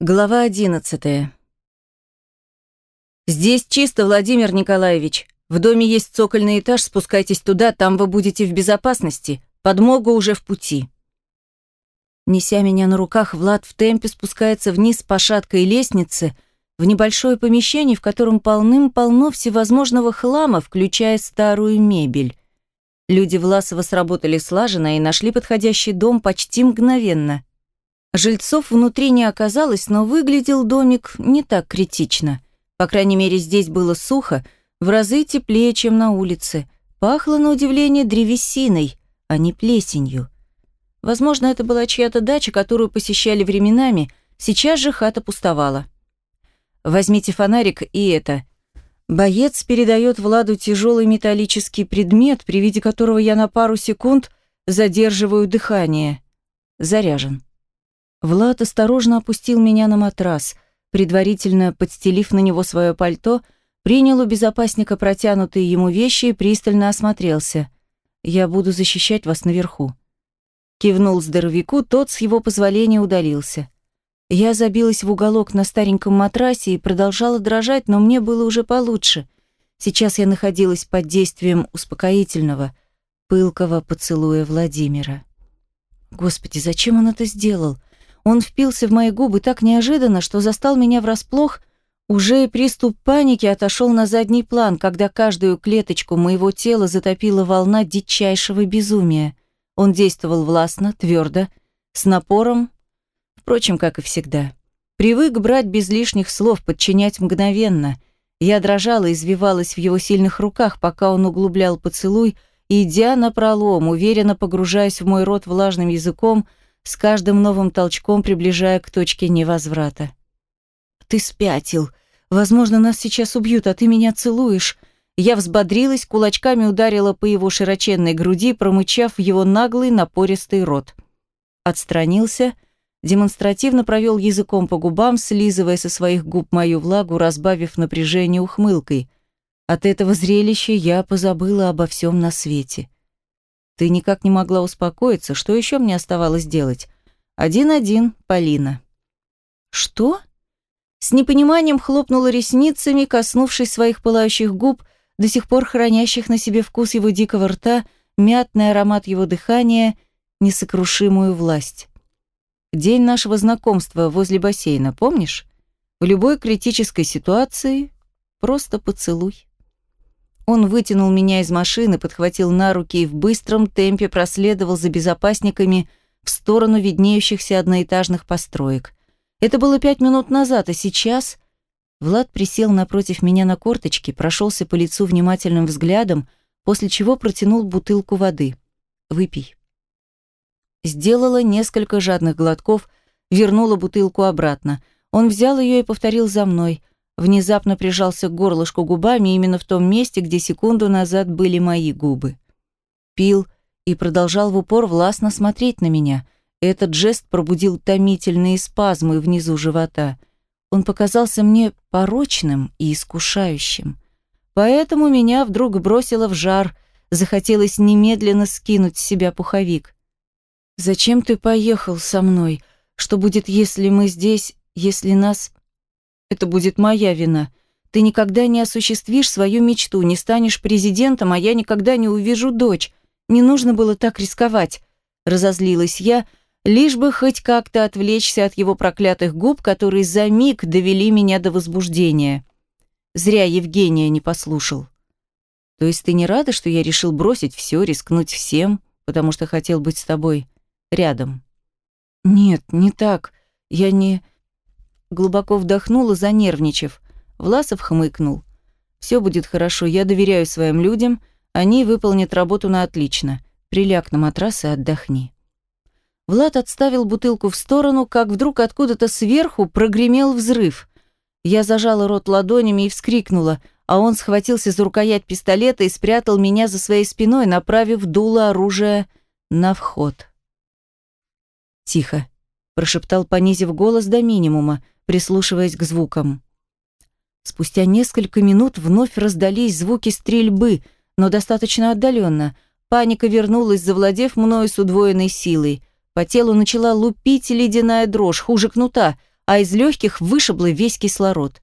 Глава одиннадцатая. «Здесь чисто, Владимир Николаевич. В доме есть цокольный этаж, спускайтесь туда, там вы будете в безопасности. Подмога уже в пути». Неся меня на руках, Влад в темпе спускается вниз по шаткой лестнице в небольшое помещение, в котором полным-полно всевозможного хлама, включая старую мебель. Люди Власова сработали слаженно и нашли подходящий дом почти мгновенно – Жильцов внутри не оказалось, но выглядел домик не так критично. По крайней мере, здесь было сухо, в разы теплее, чем на улице. Пахло, на удивление, древесиной, а не плесенью. Возможно, это была чья-то дача, которую посещали временами, сейчас же хата пустовала. «Возьмите фонарик и это». Боец передает Владу тяжелый металлический предмет, при виде которого я на пару секунд задерживаю дыхание. Заряжен. Влад осторожно опустил меня на матрас, предварительно подстелив на него свое пальто, принял у безопасника протянутые ему вещи и пристально осмотрелся. «Я буду защищать вас наверху». Кивнул здоровяку, тот с его позволения удалился. Я забилась в уголок на стареньком матрасе и продолжала дрожать, но мне было уже получше. Сейчас я находилась под действием успокоительного, пылкого поцелуя Владимира. Господи, зачем он это сделал? Он впился в мои губы так неожиданно, что застал меня врасплох, уже и приступ паники отошел на задний план, когда каждую клеточку моего тела затопила волна дичайшего безумия. Он действовал властно, твердо, с напором, впрочем, как и всегда. Привык брать без лишних слов, подчинять мгновенно. Я дрожала извивалась в его сильных руках, пока он углублял поцелуй, идя на пролом, уверенно погружаясь в мой рот влажным языком, с каждым новым толчком приближая к точке невозврата. «Ты спятил. Возможно, нас сейчас убьют, а ты меня целуешь». Я взбодрилась, кулачками ударила по его широченной груди, промычав его наглый напористый рот. Отстранился, демонстративно провел языком по губам, слизывая со своих губ мою влагу, разбавив напряжение ухмылкой. От этого зрелища я позабыла обо всем на свете. Ты никак не могла успокоиться. Что еще мне оставалось делать? Один-один, Полина. Что? С непониманием хлопнула ресницами, коснувшись своих пылающих губ, до сих пор хранящих на себе вкус его дикого рта, мятный аромат его дыхания, несокрушимую власть. День нашего знакомства возле бассейна, помнишь? В любой критической ситуации просто поцелуй. Он вытянул меня из машины, подхватил на руки и в быстром темпе проследовал за безопасниками в сторону виднеющихся одноэтажных построек. Это было пять минут назад, а сейчас... Влад присел напротив меня на корточки, прошелся по лицу внимательным взглядом, после чего протянул бутылку воды. «Выпей». Сделала несколько жадных глотков, вернула бутылку обратно. Он взял ее и повторил за мной – внезапно прижался к горлышку губами именно в том месте, где секунду назад были мои губы. Пил и продолжал в упор властно смотреть на меня. Этот жест пробудил томительные спазмы внизу живота. Он показался мне порочным и искушающим. Поэтому меня вдруг бросило в жар, захотелось немедленно скинуть с себя пуховик. «Зачем ты поехал со мной? Что будет, если мы здесь, если нас это будет моя вина. Ты никогда не осуществишь свою мечту, не станешь президентом, а я никогда не увижу дочь. Не нужно было так рисковать. Разозлилась я, лишь бы хоть как-то отвлечься от его проклятых губ, которые за миг довели меня до возбуждения. Зря Евгения не послушал. То есть ты не рада, что я решил бросить все, рискнуть всем, потому что хотел быть с тобой рядом? Нет, не так. Я не... Глубоко вдохнула, занервничав. Власов хмыкнул. «Все будет хорошо, я доверяю своим людям, они выполнят работу на отлично. Приляг на матрас и отдохни». Влад отставил бутылку в сторону, как вдруг откуда-то сверху прогремел взрыв. Я зажала рот ладонями и вскрикнула, а он схватился за рукоять пистолета и спрятал меня за своей спиной, направив дуло оружия на вход. «Тихо», – прошептал, понизив голос до минимума, прислушиваясь к звукам. Спустя несколько минут вновь раздались звуки стрельбы, но достаточно отдаленно. Паника вернулась, завладев мною с удвоенной силой. По телу начала лупить ледяная дрожь, хуже кнута, а из легких вышибло весь кислород.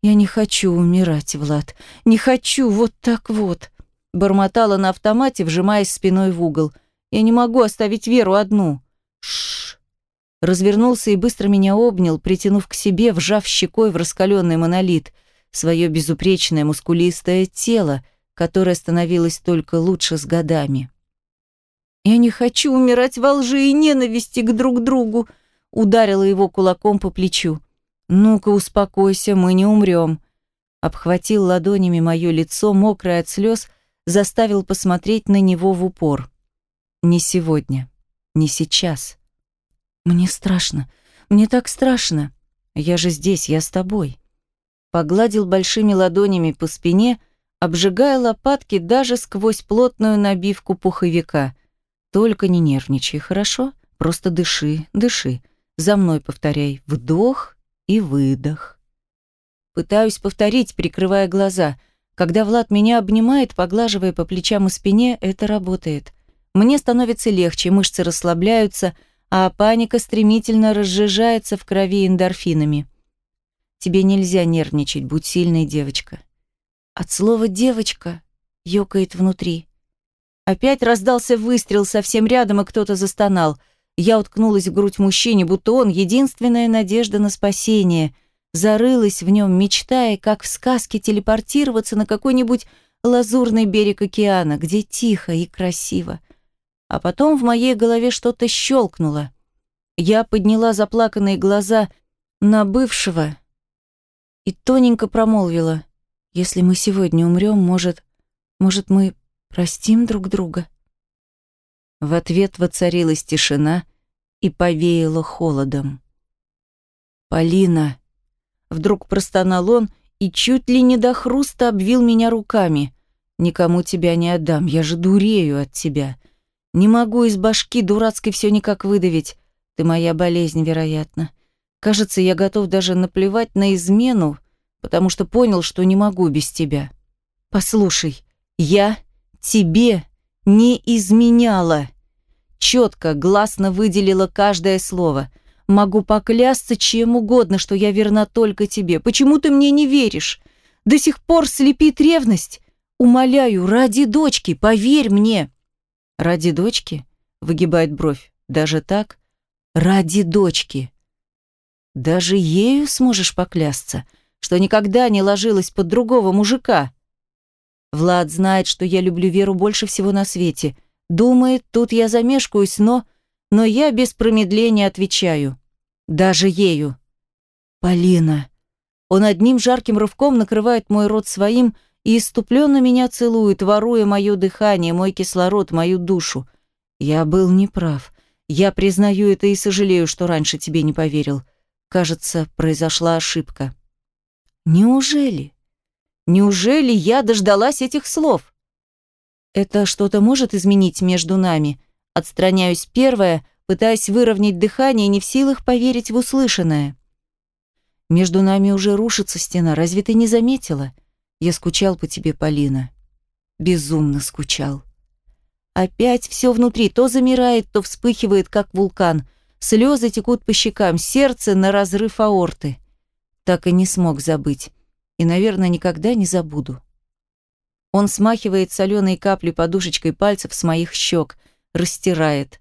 «Я не хочу умирать, Влад. Не хочу, вот так вот!» Бормотала на автомате, вжимаясь спиной в угол. «Я не могу оставить Веру одну!» Развернулся и быстро меня обнял, притянув к себе, вжав щекой в раскаленный монолит, свое безупречное мускулистое тело, которое становилось только лучше с годами. «Я не хочу умирать во лжи и ненависти к друг другу», ударила его кулаком по плечу. «Ну-ка, успокойся, мы не умрем». Обхватил ладонями мое лицо, мокрое от слез, заставил посмотреть на него в упор. «Не сегодня, не сейчас». «Мне страшно, мне так страшно. Я же здесь, я с тобой». Погладил большими ладонями по спине, обжигая лопатки даже сквозь плотную набивку пуховика. «Только не нервничай, хорошо? Просто дыши, дыши. За мной повторяй. Вдох и выдох». Пытаюсь повторить, прикрывая глаза. Когда Влад меня обнимает, поглаживая по плечам и спине, это работает. Мне становится легче, мышцы расслабляются, а паника стремительно разжижается в крови эндорфинами. Тебе нельзя нервничать, будь сильной девочка. От слова «девочка» ёкает внутри. Опять раздался выстрел совсем рядом, и кто-то застонал. Я уткнулась в грудь мужчине, будто он единственная надежда на спасение. Зарылась в нем, мечтая, как в сказке, телепортироваться на какой-нибудь лазурный берег океана, где тихо и красиво. А потом в моей голове что-то щелкнуло. Я подняла заплаканные глаза на бывшего и тоненько промолвила. «Если мы сегодня умрем, может, может, мы простим друг друга?» В ответ воцарилась тишина и повеяло холодом. «Полина!» Вдруг простонал он и чуть ли не до хруста обвил меня руками. «Никому тебя не отдам, я же дурею от тебя. Не могу из башки дурацкой все никак выдавить. Ты моя болезнь, вероятно. Кажется, я готов даже наплевать на измену, потому что понял, что не могу без тебя. Послушай, я тебе не изменяла. Четко, гласно выделила каждое слово. Могу поклясться чем угодно, что я верна только тебе. Почему ты мне не веришь? До сих пор слепит ревность. Умоляю, ради дочки, поверь мне. Ради дочки? Выгибает бровь. Даже так? Ради дочки. Даже ею сможешь поклясться, что никогда не ложилась под другого мужика. Влад знает, что я люблю Веру больше всего на свете. Думает, тут я замешкаюсь, но... Но я без промедления отвечаю. Даже ею. Полина. Он одним жарким рывком накрывает мой рот своим, и иступленно меня целует, воруя мое дыхание, мой кислород, мою душу. Я был неправ. Я признаю это и сожалею, что раньше тебе не поверил. Кажется, произошла ошибка. Неужели? Неужели я дождалась этих слов? Это что-то может изменить между нами? Отстраняюсь первая, пытаясь выровнять дыхание, не в силах поверить в услышанное. Между нами уже рушится стена, разве ты не заметила? Я скучал по тебе, Полина. Безумно скучал. Опять все внутри то замирает, то вспыхивает, как вулкан. Слезы текут по щекам, сердце на разрыв аорты. Так и не смог забыть. И, наверное, никогда не забуду. Он смахивает соленые капли подушечкой пальцев с моих щек, растирает.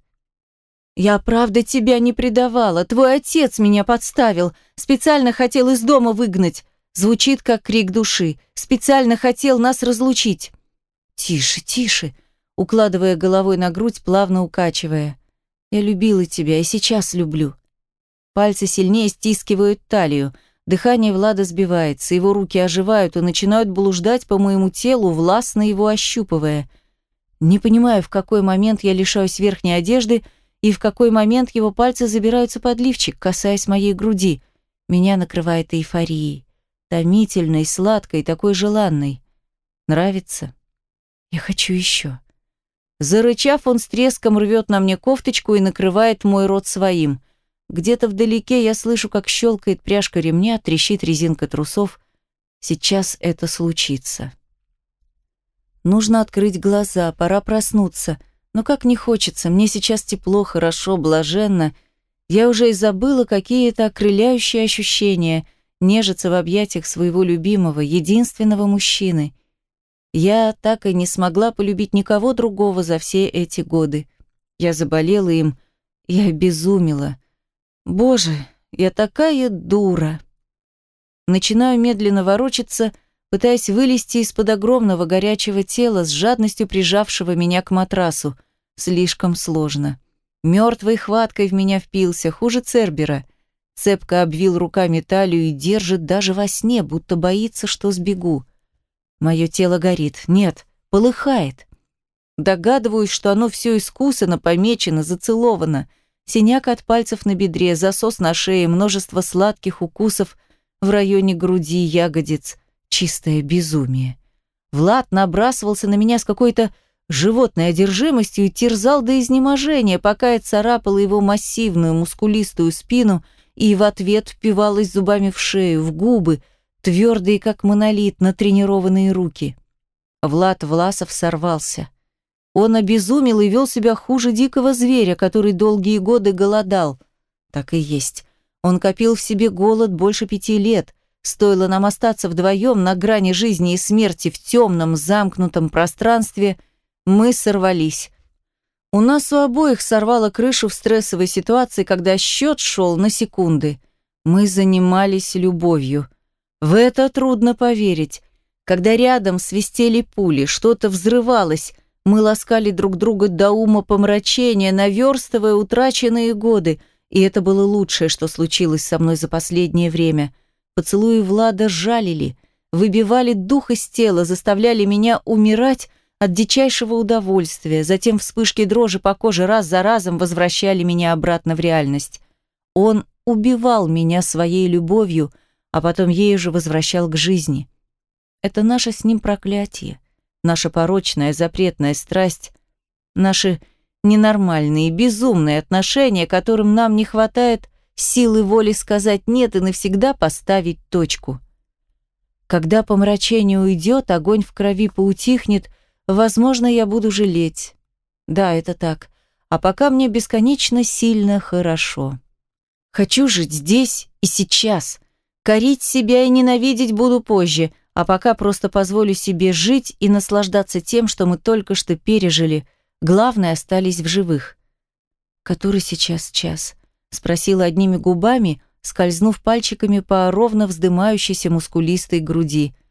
«Я правда тебя не предавала. Твой отец меня подставил. Специально хотел из дома выгнать. Звучит, как крик души. Специально хотел нас разлучить. Тише, тише, укладывая головой на грудь, плавно укачивая. Я любила тебя и сейчас люблю. Пальцы сильнее стискивают талию. Дыхание Влада сбивается, его руки оживают и начинают блуждать по моему телу, властно его ощупывая. Не понимаю, в какой момент я лишаюсь верхней одежды и в какой момент его пальцы забираются под лифчик, касаясь моей груди. Меня накрывает эйфорией томительной, сладкой, такой желанной. Нравится? Я хочу еще. Зарычав, он с треском рвет на мне кофточку и накрывает мой рот своим. Где-то вдалеке я слышу, как щелкает пряжка ремня, трещит резинка трусов. Сейчас это случится. Нужно открыть глаза, пора проснуться. Но как не хочется, мне сейчас тепло, хорошо, блаженно. Я уже и забыла какие-то окрыляющие ощущения, нежиться в объятиях своего любимого, единственного мужчины. Я так и не смогла полюбить никого другого за все эти годы. Я заболела им, я обезумела. Боже, я такая дура. Начинаю медленно ворочаться, пытаясь вылезти из-под огромного горячего тела с жадностью прижавшего меня к матрасу. Слишком сложно. Мертвой хваткой в меня впился, хуже Цербера. Цепко обвил руками талию и держит даже во сне, будто боится, что сбегу. Мое тело горит. Нет, полыхает. Догадываюсь, что оно все искусано, помечено, зацеловано. Синяк от пальцев на бедре, засос на шее, множество сладких укусов в районе груди, ягодиц. Чистое безумие. Влад набрасывался на меня с какой-то животной одержимостью и терзал до изнеможения, пока я царапала его массивную, мускулистую спину и в ответ впивалась зубами в шею, в губы, твердые, как монолит, натренированные руки. Влад Власов сорвался. Он обезумел и вел себя хуже дикого зверя, который долгие годы голодал. Так и есть. Он копил в себе голод больше пяти лет. Стоило нам остаться вдвоем на грани жизни и смерти в темном, замкнутом пространстве – мы сорвались. У нас у обоих сорвало крышу в стрессовой ситуации, когда счет шел на секунды. Мы занимались любовью. В это трудно поверить. Когда рядом свистели пули, что-то взрывалось, мы ласкали друг друга до ума помрачения, наверстывая утраченные годы, и это было лучшее, что случилось со мной за последнее время. Поцелуи Влада жалили, выбивали дух из тела, заставляли меня умирать, от дичайшего удовольствия, затем вспышки дрожи по коже раз за разом возвращали меня обратно в реальность. Он убивал меня своей любовью, а потом ею же возвращал к жизни. Это наше с ним проклятие, наша порочная, запретная страсть, наши ненормальные, безумные отношения, которым нам не хватает силы воли сказать «нет» и навсегда поставить точку. Когда помрачение уйдет, огонь в крови поутихнет – Возможно, я буду жалеть. Да, это так. А пока мне бесконечно сильно хорошо. Хочу жить здесь и сейчас. Корить себя и ненавидеть буду позже, а пока просто позволю себе жить и наслаждаться тем, что мы только что пережили. Главное, остались в живых. «Который сейчас час?» — спросила одними губами, скользнув пальчиками по ровно вздымающейся мускулистой груди —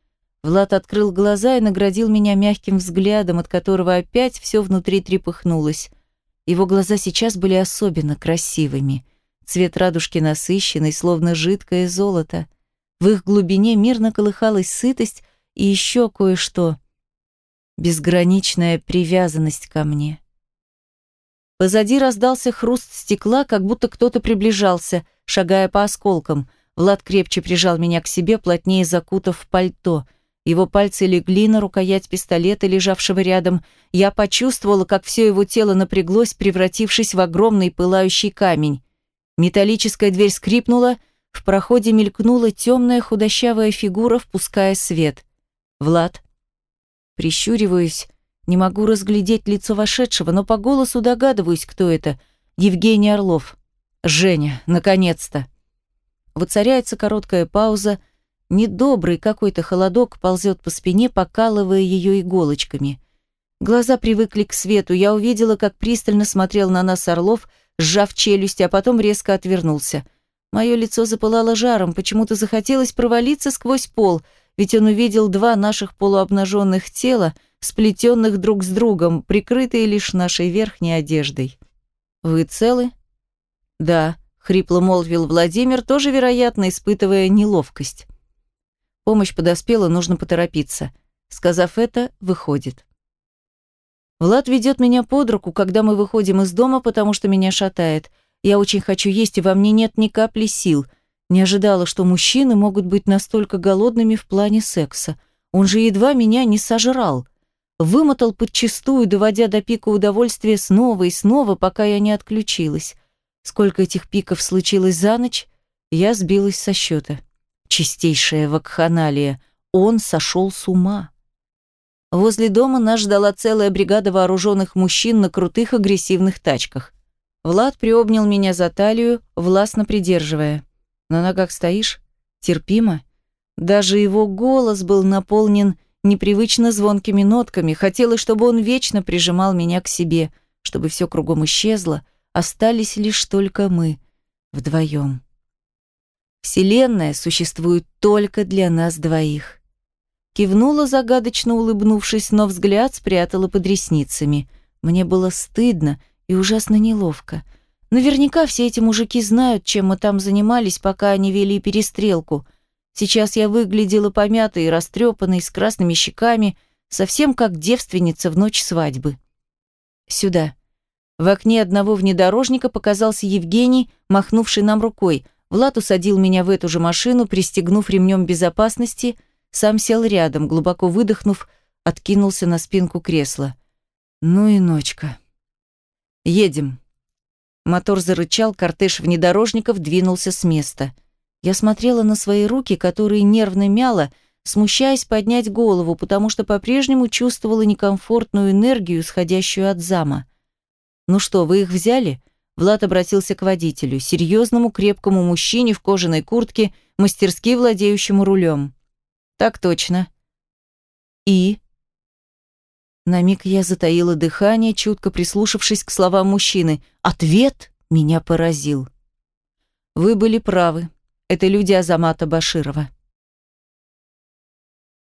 Влад открыл глаза и наградил меня мягким взглядом, от которого опять все внутри трепыхнулось. Его глаза сейчас были особенно красивыми. Цвет радужки насыщенный, словно жидкое золото. В их глубине мирно колыхалась сытость и еще кое-что. Безграничная привязанность ко мне. Позади раздался хруст стекла, как будто кто-то приближался, шагая по осколкам. Влад крепче прижал меня к себе, плотнее закутав в пальто — его пальцы легли на рукоять пистолета, лежавшего рядом. Я почувствовала, как все его тело напряглось, превратившись в огромный пылающий камень. Металлическая дверь скрипнула, в проходе мелькнула темная худощавая фигура, впуская свет. «Влад». Прищуриваюсь, не могу разглядеть лицо вошедшего, но по голосу догадываюсь, кто это. Евгений Орлов. «Женя, наконец-то». Воцаряется короткая пауза, Недобрый какой-то холодок ползет по спине, покалывая ее иголочками. Глаза привыкли к свету. Я увидела, как пристально смотрел на нас Орлов, сжав челюсть, а потом резко отвернулся. Мое лицо запылало жаром, почему-то захотелось провалиться сквозь пол, ведь он увидел два наших полуобнаженных тела, сплетенных друг с другом, прикрытые лишь нашей верхней одеждой. «Вы целы?» «Да», — хрипло молвил Владимир, тоже, вероятно, испытывая неловкость. Помощь подоспела, нужно поторопиться. Сказав это, выходит. Влад ведет меня под руку, когда мы выходим из дома, потому что меня шатает. Я очень хочу есть, и во мне нет ни капли сил. Не ожидала, что мужчины могут быть настолько голодными в плане секса. Он же едва меня не сожрал. Вымотал подчистую, доводя до пика удовольствия снова и снова, пока я не отключилась. Сколько этих пиков случилось за ночь, я сбилась со счета. Чистейшая вакханалия. Он сошел с ума. Возле дома нас ждала целая бригада вооруженных мужчин на крутых агрессивных тачках. Влад приобнял меня за талию, властно придерживая. На ногах стоишь? Терпимо? Даже его голос был наполнен непривычно звонкими нотками. Хотелось, чтобы он вечно прижимал меня к себе, чтобы все кругом исчезло, остались лишь только мы, вдвоем. Вселенная существует только для нас двоих. Кивнула загадочно улыбнувшись, но взгляд спрятала под ресницами. Мне было стыдно, и ужасно неловко. Наверняка все эти мужики знают, чем мы там занимались, пока они вели перестрелку. Сейчас я выглядела помятой и растрепанной, с красными щеками, совсем как девственница в ночь свадьбы. Сюда. В окне одного внедорожника показался Евгений, махнувший нам рукой. Влад усадил меня в эту же машину, пристегнув ремнем безопасности, сам сел рядом, глубоко выдохнув, откинулся на спинку кресла. Ну и ночка. «Едем». Мотор зарычал, кортеж внедорожников двинулся с места. Я смотрела на свои руки, которые нервно мяла, смущаясь поднять голову, потому что по-прежнему чувствовала некомфортную энергию, исходящую от зама. «Ну что, вы их взяли?» Влад обратился к водителю, серьезному крепкому мужчине в кожаной куртке, мастерски владеющему рулем. «Так точно». «И?» На миг я затаила дыхание, чутко прислушавшись к словам мужчины. Ответ меня поразил. «Вы были правы. Это люди Азамата Баширова».